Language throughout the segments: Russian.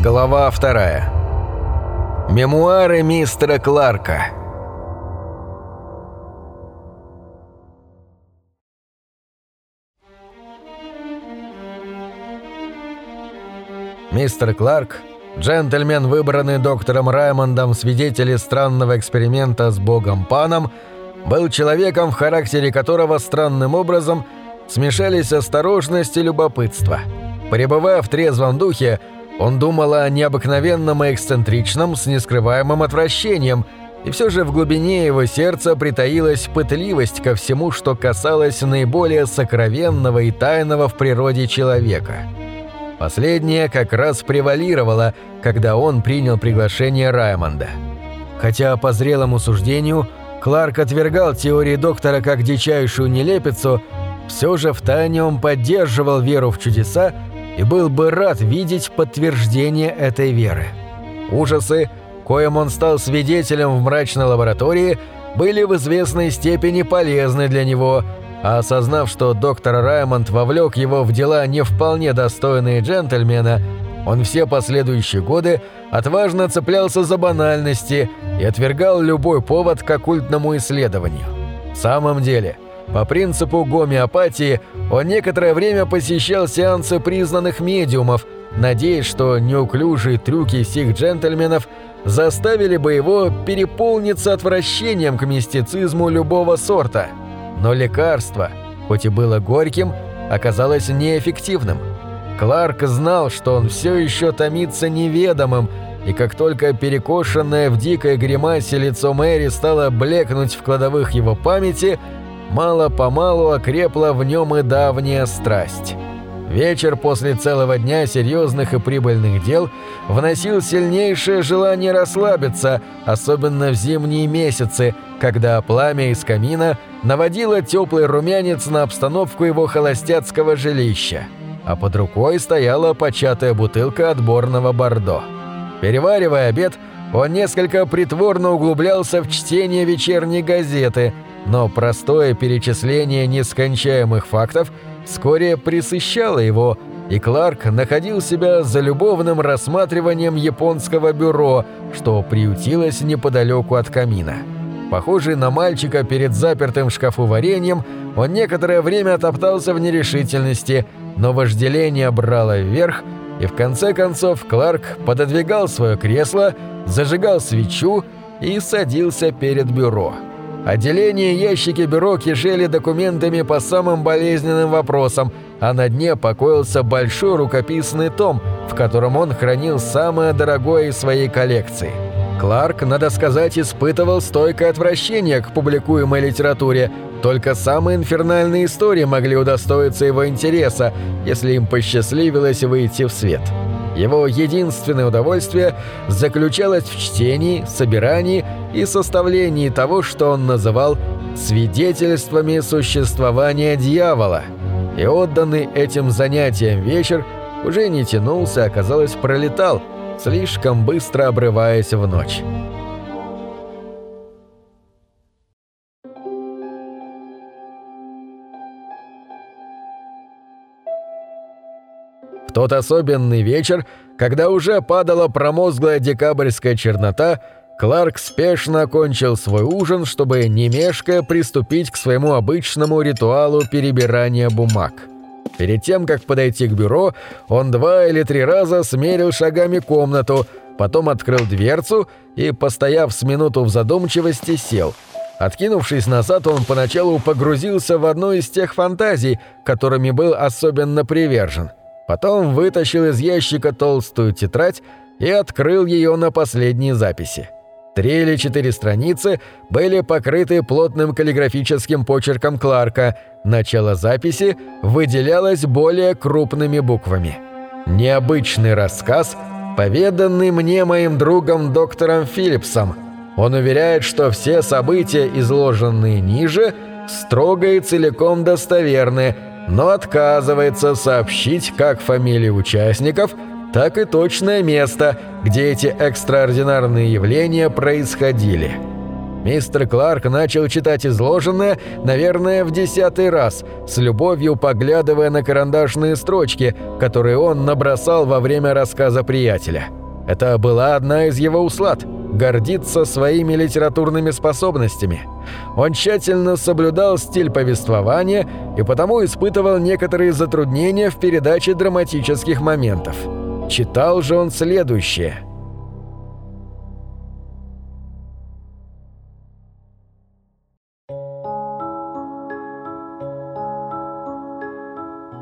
Глава вторая. Мемуары мистера Кларка. Мистер Кларк, джентльмен, выбранный доктором Раймондом в свидетели странного эксперимента с богом Паном, был человеком, в характере которого странным образом смешались осторожность и любопытство. Пребывая в трезвом духе, он думал о необыкновенном и эксцентричном с нескрываемым отвращением, и все же в глубине его сердца притаилась пытливость ко всему, что касалось наиболее сокровенного и тайного в природе человека. Последнее как раз превалировало, когда он принял приглашение Раймонда. Хотя по зрелому суждению Кларк отвергал теории доктора как дичайшую нелепицу, все же втайне он поддерживал веру в чудеса и был бы рад видеть подтверждение этой веры. Ужасы, коим он стал свидетелем в мрачной лаборатории, были в известной степени полезны для него, а осознав, что доктор Раймонд вовлек его в дела не вполне достойные джентльмена, он все последующие годы отважно цеплялся за банальности и отвергал любой повод к оккультному исследованию. В самом деле – по принципу гомеопатии он некоторое время посещал сеансы признанных медиумов, надеясь, что неуклюжие трюки сих джентльменов заставили бы его переполниться отвращением к мистицизму любого сорта. Но лекарство, хоть и было горьким, оказалось неэффективным. Кларк знал, что он все еще томится неведомым, и как только перекошенное в дикой гримасе лицо Мэри стало блекнуть в кладовых его памяти – мало-помалу окрепла в нем и давняя страсть. Вечер после целого дня серьезных и прибыльных дел вносил сильнейшее желание расслабиться, особенно в зимние месяцы, когда пламя из камина наводило теплый румянец на обстановку его холостяцкого жилища, а под рукой стояла початая бутылка отборного бордо. Переваривая обед, он несколько притворно углублялся в чтение вечерней газеты – но простое перечисление нескончаемых фактов вскоре присыщало его, и Кларк находил себя за любовным рассматриванием японского бюро, что приютилось неподалеку от камина. Похожий на мальчика перед запертым в шкафу вареньем, он некоторое время топтался в нерешительности, но вожделение брало вверх, и в конце концов Кларк пододвигал свое кресло, зажигал свечу и садился перед бюро. Отделение ящики бюро кишели документами по самым болезненным вопросам, а на дне покоился большой рукописный том, в котором он хранил самое дорогое из своей коллекции. Кларк, надо сказать, испытывал стойкое отвращение к публикуемой литературе, только самые инфернальные истории могли удостоиться его интереса, если им посчастливилось выйти в свет. Его единственное удовольствие заключалось в чтении, собирании и составлении того, что он называл «свидетельствами существования дьявола», и отданный этим занятиям вечер уже не тянулся, а, казалось, пролетал, слишком быстро обрываясь в ночь. В тот особенный вечер, когда уже падала промозглая декабрьская чернота, Кларк спешно окончил свой ужин, чтобы, не мешкая, приступить к своему обычному ритуалу перебирания бумаг. Перед тем, как подойти к бюро, он два или три раза смерил шагами комнату, потом открыл дверцу и, постояв с минуту в задумчивости, сел. Откинувшись назад, он поначалу погрузился в одну из тех фантазий, которыми был особенно привержен. Потом вытащил из ящика толстую тетрадь и открыл ее на последней записи. Три или четыре страницы были покрыты плотным каллиграфическим почерком Кларка. Начало записи выделялось более крупными буквами. «Необычный рассказ, поведанный мне моим другом доктором Филлипсом. Он уверяет, что все события, изложенные ниже, строго и целиком достоверны, но отказывается сообщить как фамилии участников – так и точное место, где эти экстраординарные явления происходили. Мистер Кларк начал читать изложенное, наверное, в десятый раз, с любовью поглядывая на карандашные строчки, которые он набросал во время рассказа приятеля. Это была одна из его услад – гордиться своими литературными способностями. Он тщательно соблюдал стиль повествования и потому испытывал некоторые затруднения в передаче драматических моментов. Читал же он следующее –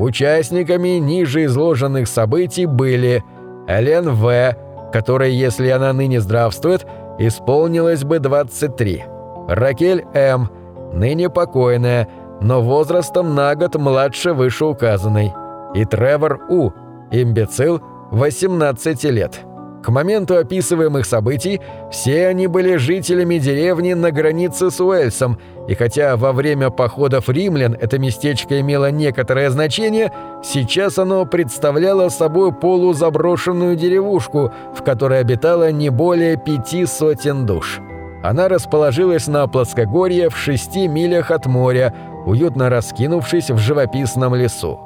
Участниками ниже изложенных событий были Элен В., которой, если она ныне здравствует, исполнилось бы 23, Ракель М., ныне покойная, но возрастом на год младше вышеуказанной, и Тревор У., имбецил, 18 лет. К моменту описываемых событий все они были жителями деревни на границе с Уэльсом, и хотя во время походов римлян это местечко имело некоторое значение, сейчас оно представляло собой полузаброшенную деревушку, в которой обитало не более пяти сотен душ. Она расположилась на плоскогорье в шести милях от моря, уютно раскинувшись в живописном лесу.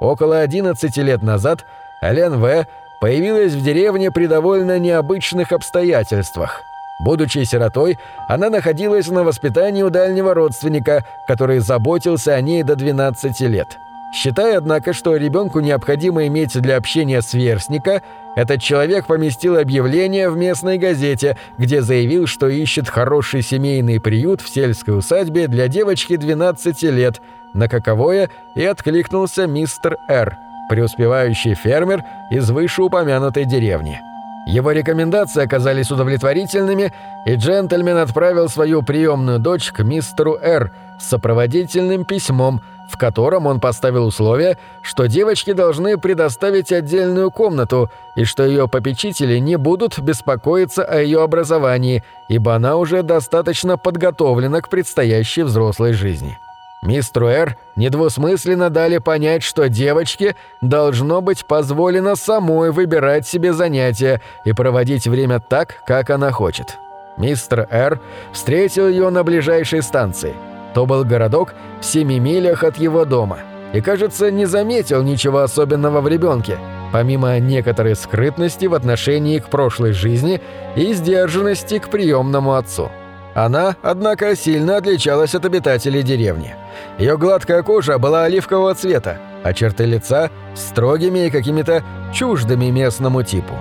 Около 11 лет назад Ален В появилась в деревне при довольно необычных обстоятельствах. Будучи сиротой, она находилась на воспитании у дальнего родственника, который заботился о ней до 12 лет. Считая, однако, что ребенку необходимо иметь для общения сверстника, этот человек поместил объявление в местной газете, где заявил, что ищет хороший семейный приют в сельской усадьбе для девочки 12 лет, на каковое и откликнулся мистер Р преуспевающий фермер из вышеупомянутой деревни. Его рекомендации оказались удовлетворительными, и джентльмен отправил свою приемную дочь к мистеру Р. с сопроводительным письмом, в котором он поставил условие, что девочки должны предоставить отдельную комнату и что ее попечители не будут беспокоиться о ее образовании, ибо она уже достаточно подготовлена к предстоящей взрослой жизни. Мистеру Р недвусмысленно дали понять, что девочке должно быть позволено самой выбирать себе занятия и проводить время так, как она хочет. Мистер Р встретил ее на ближайшей станции. То был городок в семи милях от его дома. И, кажется, не заметил ничего особенного в ребенке, помимо некоторой скрытности в отношении к прошлой жизни и сдержанности к приемному отцу. Она, однако, сильно отличалась от обитателей деревни. Ее гладкая кожа была оливкового цвета, а черты лица – строгими и какими-то чуждыми местному типу.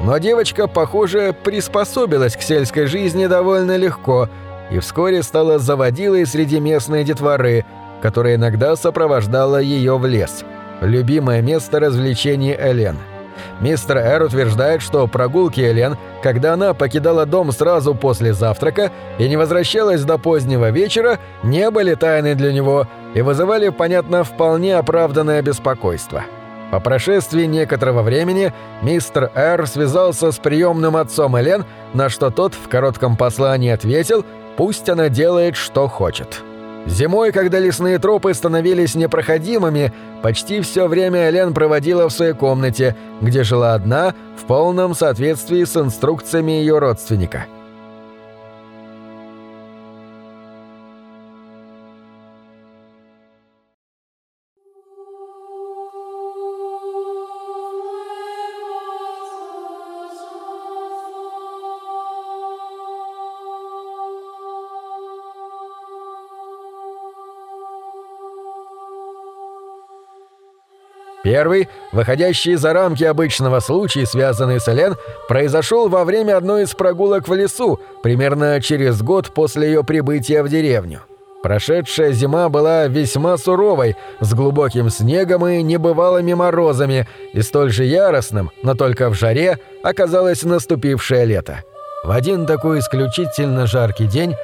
Но девочка, похоже, приспособилась к сельской жизни довольно легко и вскоре стала заводилой среди местной детворы, которая иногда сопровождала ее в лес – любимое место развлечений Элен – Мистер Эр утверждает, что прогулки Элен, когда она покидала дом сразу после завтрака и не возвращалась до позднего вечера, не были тайны для него и вызывали, понятно, вполне оправданное беспокойство. По прошествии некоторого времени мистер Эр связался с приемным отцом Элен, на что тот в коротком послании ответил «пусть она делает, что хочет». Зимой, когда лесные тропы становились непроходимыми, почти все время Элен проводила в своей комнате, где жила одна, в полном соответствии с инструкциями ее родственника – Первый, выходящий за рамки обычного случая, связанный с Элен, произошел во время одной из прогулок в лесу, примерно через год после ее прибытия в деревню. Прошедшая зима была весьма суровой, с глубоким снегом и небывалыми морозами, и столь же яростным, но только в жаре, оказалось наступившее лето. В один такой исключительно жаркий день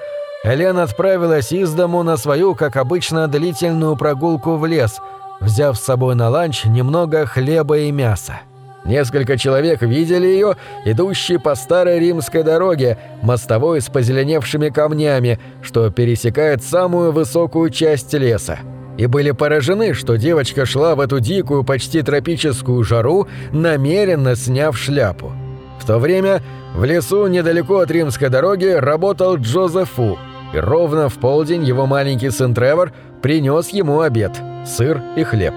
Элен отправилась из дому на свою, как обычно, длительную прогулку в лес – взяв с собой на ланч немного хлеба и мяса. Несколько человек видели ее, идущей по старой римской дороге, мостовой с позеленевшими камнями, что пересекает самую высокую часть леса. И были поражены, что девочка шла в эту дикую, почти тропическую жару, намеренно сняв шляпу. В то время в лесу недалеко от римской дороги работал Джозефу, и ровно в полдень его маленький сын Тревор принес ему обед – сыр и хлеб.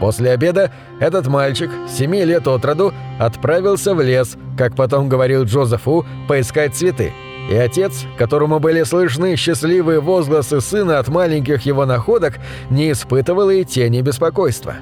После обеда этот мальчик, семи лет от роду, отправился в лес, как потом говорил Джозефу, поискать цветы. И отец, которому были слышны счастливые возгласы сына от маленьких его находок, не испытывал и тени беспокойства.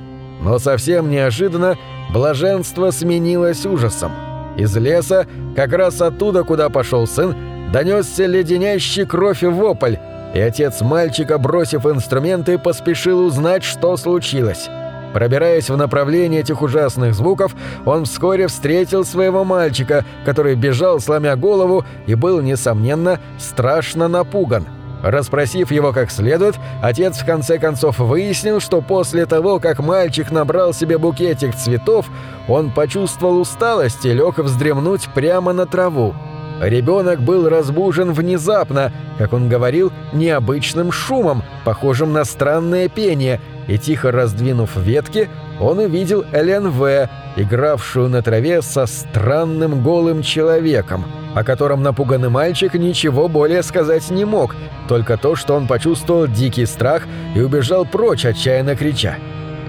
Но совсем неожиданно блаженство сменилось ужасом. Из леса, как раз оттуда, куда пошел сын, донесся леденящий кровь и вопль, и отец мальчика, бросив инструменты, поспешил узнать, что случилось. Пробираясь в направлении этих ужасных звуков, он вскоре встретил своего мальчика, который бежал, сломя голову, и был, несомненно, страшно напуган. Расспросив его как следует, отец в конце концов выяснил, что после того, как мальчик набрал себе букетик цветов, он почувствовал усталость и лег вздремнуть прямо на траву. Ребенок был разбужен внезапно, как он говорил, необычным шумом, похожим на странное пение, и тихо раздвинув ветки, он увидел Элен В., игравшую на траве со странным голым человеком, о котором напуганный мальчик ничего более сказать не мог, только то, что он почувствовал дикий страх и убежал прочь, отчаянно крича.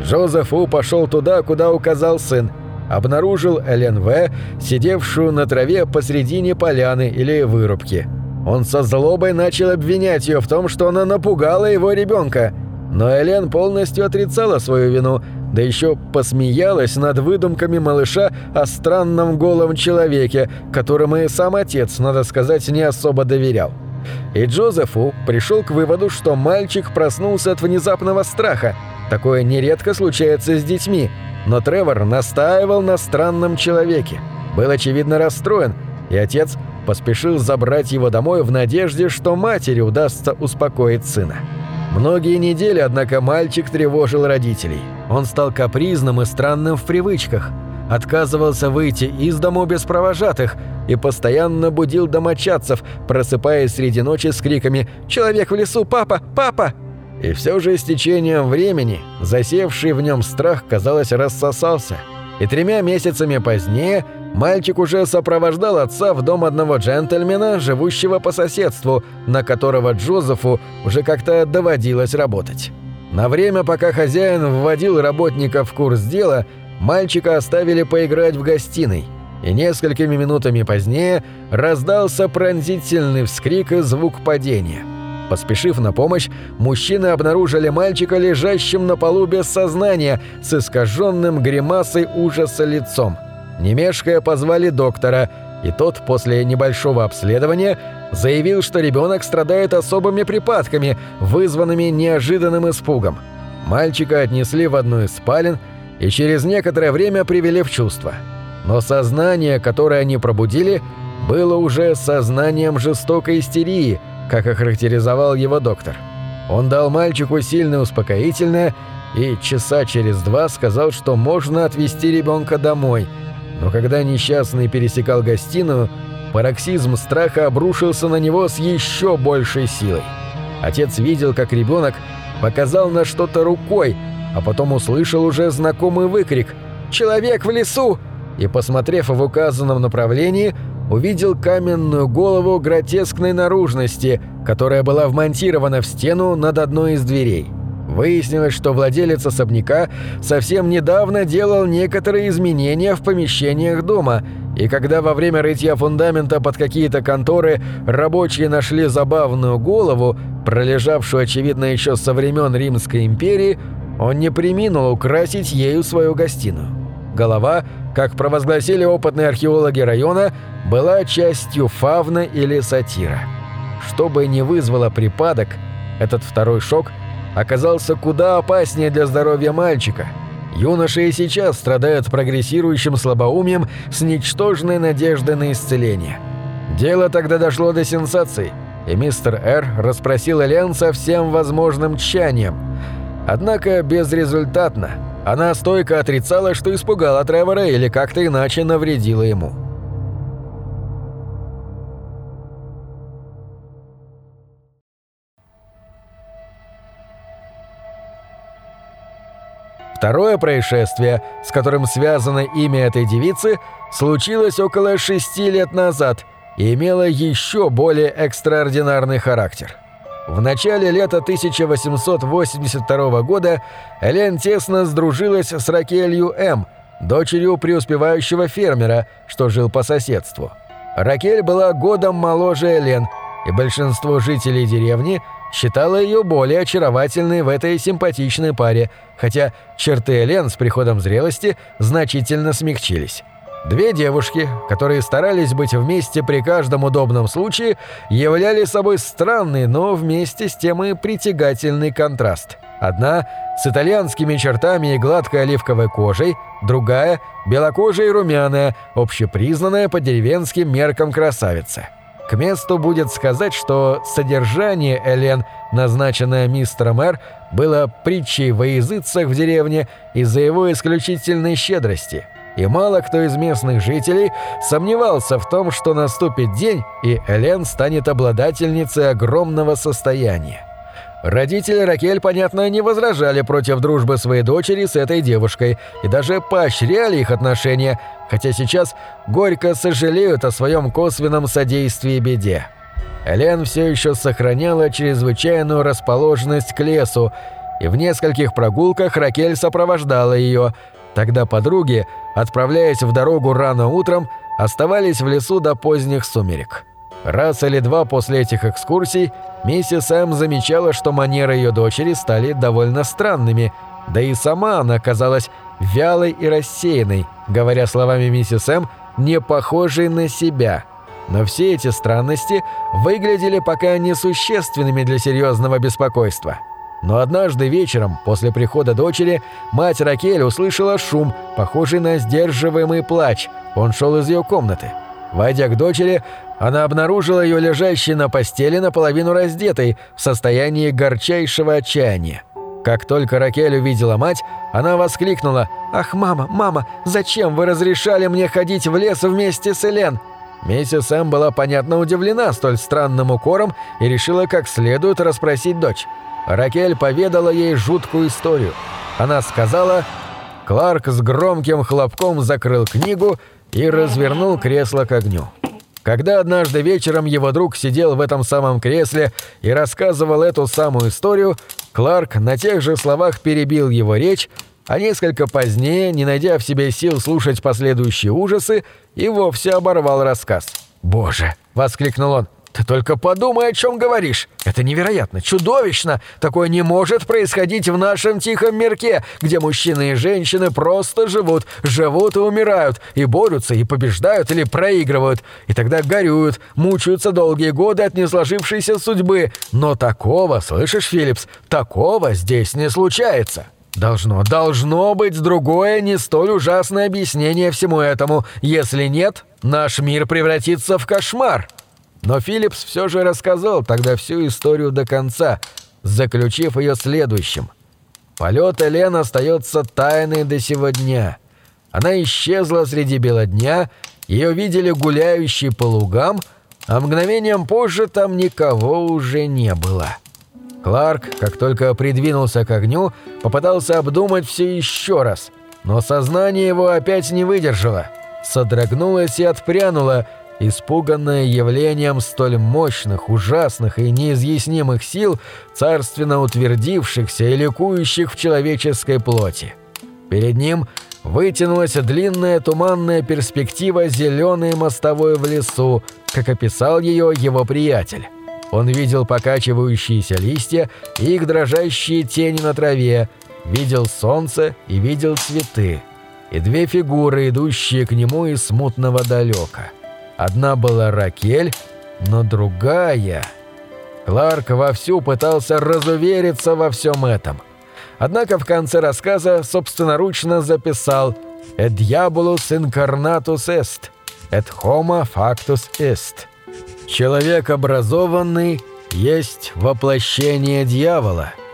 Джозеф У пошел туда, куда указал сын, обнаружил Элен В., сидевшую на траве посредине поляны или вырубки. Он со злобой начал обвинять ее в том, что она напугала его ребенка. Но Элен полностью отрицала свою вину, да еще посмеялась над выдумками малыша о странном голом человеке, которому и сам отец, надо сказать, не особо доверял. И Джозефу пришел к выводу, что мальчик проснулся от внезапного страха. Такое нередко случается с детьми – но Тревор настаивал на странном человеке. Был очевидно расстроен, и отец поспешил забрать его домой в надежде, что матери удастся успокоить сына. Многие недели, однако, мальчик тревожил родителей. Он стал капризным и странным в привычках, отказывался выйти из дому без провожатых и постоянно будил домочадцев, просыпаясь среди ночи с криками «Человек в лесу! Папа! Папа!» И все же с течением времени засевший в нем страх, казалось, рассосался. И тремя месяцами позднее мальчик уже сопровождал отца в дом одного джентльмена, живущего по соседству, на которого Джозефу уже как-то доводилось работать. На время, пока хозяин вводил работника в курс дела, мальчика оставили поиграть в гостиной. И несколькими минутами позднее раздался пронзительный вскрик и звук падения – Поспешив на помощь, мужчины обнаружили мальчика лежащим на полу без сознания, с искаженным гримасой ужаса лицом. Немешкая позвали доктора, и тот после небольшого обследования заявил, что ребенок страдает особыми припадками, вызванными неожиданным испугом. Мальчика отнесли в одну из спален и через некоторое время привели в чувство. Но сознание, которое они пробудили, было уже сознанием жестокой истерии – как охарактеризовал его доктор. Он дал мальчику сильное успокоительное и часа через два сказал, что можно отвезти ребенка домой. Но когда несчастный пересекал гостиную, пароксизм страха обрушился на него с еще большей силой. Отец видел, как ребенок показал на что-то рукой, а потом услышал уже знакомый выкрик «Человек в лесу!» и, посмотрев в указанном направлении, увидел каменную голову гротескной наружности, которая была вмонтирована в стену над одной из дверей. Выяснилось, что владелец особняка совсем недавно делал некоторые изменения в помещениях дома, и когда во время рытья фундамента под какие-то конторы рабочие нашли забавную голову, пролежавшую, очевидно, еще со времен Римской империи, он не приминул украсить ею свою гостиную. Голова, как провозгласили опытные археологи района, была частью фавна или сатира. Что бы ни вызвало припадок, этот второй шок оказался куда опаснее для здоровья мальчика. Юноша и сейчас страдает прогрессирующим слабоумием с ничтожной надеждой на исцеление. Дело тогда дошло до сенсации, и мистер Р. расспросил Элен со всем возможным тщанием. Однако безрезультатно. Она стойко отрицала, что испугала Тревора или как-то иначе навредила ему. Второе происшествие, с которым связано имя этой девицы, случилось около шести лет назад и имело еще более экстраординарный характер. В начале лета 1882 года Элен тесно сдружилась с Ракелью М., дочерью преуспевающего фермера, что жил по соседству. Ракель была годом моложе Элен, и большинство жителей деревни считало ее более очаровательной в этой симпатичной паре, хотя черты Элен с приходом зрелости значительно смягчились. Две девушки, которые старались быть вместе при каждом удобном случае, являли собой странный, но вместе с тем и притягательный контраст. Одна – с итальянскими чертами и гладкой оливковой кожей, другая – белокожая и румяная, общепризнанная по деревенским меркам красавица. К месту будет сказать, что содержание Элен, назначенное мистером Р, было притчей во языцах в деревне из-за его исключительной щедрости – и мало кто из местных жителей сомневался в том, что наступит день, и Элен станет обладательницей огромного состояния. Родители Ракель, понятно, не возражали против дружбы своей дочери с этой девушкой и даже поощряли их отношения, хотя сейчас горько сожалеют о своем косвенном содействии беде. Элен все еще сохраняла чрезвычайную расположенность к лесу, и в нескольких прогулках Ракель сопровождала ее. Тогда подруги, отправляясь в дорогу рано утром, оставались в лесу до поздних сумерек. Раз или два после этих экскурсий миссис М замечала, что манеры ее дочери стали довольно странными, да и сама она казалась вялой и рассеянной, говоря словами миссис М, не похожей на себя. Но все эти странности выглядели пока несущественными для серьезного беспокойства. Но однажды вечером, после прихода дочери, мать Ракель услышала шум, похожий на сдерживаемый плач. Он шел из ее комнаты. Войдя к дочери, она обнаружила ее лежащей на постели наполовину раздетой, в состоянии горчайшего отчаяния. Как только Ракель увидела мать, она воскликнула «Ах, мама, мама, зачем вы разрешали мне ходить в лес вместе с Элен?» Миссис Эм была понятно удивлена столь странным укором и решила как следует расспросить дочь. Ракель поведала ей жуткую историю. Она сказала... Кларк с громким хлопком закрыл книгу и развернул кресло к огню. Когда однажды вечером его друг сидел в этом самом кресле и рассказывал эту самую историю, Кларк на тех же словах перебил его речь, а несколько позднее, не найдя в себе сил слушать последующие ужасы, и вовсе оборвал рассказ. «Боже!» — воскликнул он. Ты только подумай, о чем говоришь. Это невероятно, чудовищно. Такое не может происходить в нашем тихом мирке, где мужчины и женщины просто живут, живут и умирают, и борются, и побеждают или проигрывают, и тогда горюют, мучаются долгие годы от несложившейся судьбы. Но такого, слышишь, Филлипс, такого здесь не случается. Должно, должно быть другое, не столь ужасное объяснение всему этому. Если нет, наш мир превратится в кошмар. Но Филлипс все же рассказал тогда всю историю до конца, заключив ее следующим. Полет Элен остается тайной до сего дня. Она исчезла среди бела дня, ее видели гуляющей по лугам, а мгновением позже там никого уже не было. Кларк, как только придвинулся к огню, попытался обдумать все еще раз, но сознание его опять не выдержало, содрогнулось и отпрянуло, испуганная явлением столь мощных, ужасных и неизъяснимых сил, царственно утвердившихся и ликующих в человеческой плоти. Перед ним вытянулась длинная туманная перспектива зеленой мостовой в лесу, как описал ее его приятель. Он видел покачивающиеся листья и их дрожащие тени на траве, видел солнце и видел цветы, и две фигуры, идущие к нему из смутного далека. Одна была Ракель, но другая... Кларк вовсю пытался разувериться во всем этом. Однако в конце рассказа собственноручно записал «Et diabolus incarnatus est, et homo factus est». Человек образованный есть воплощение дьявола –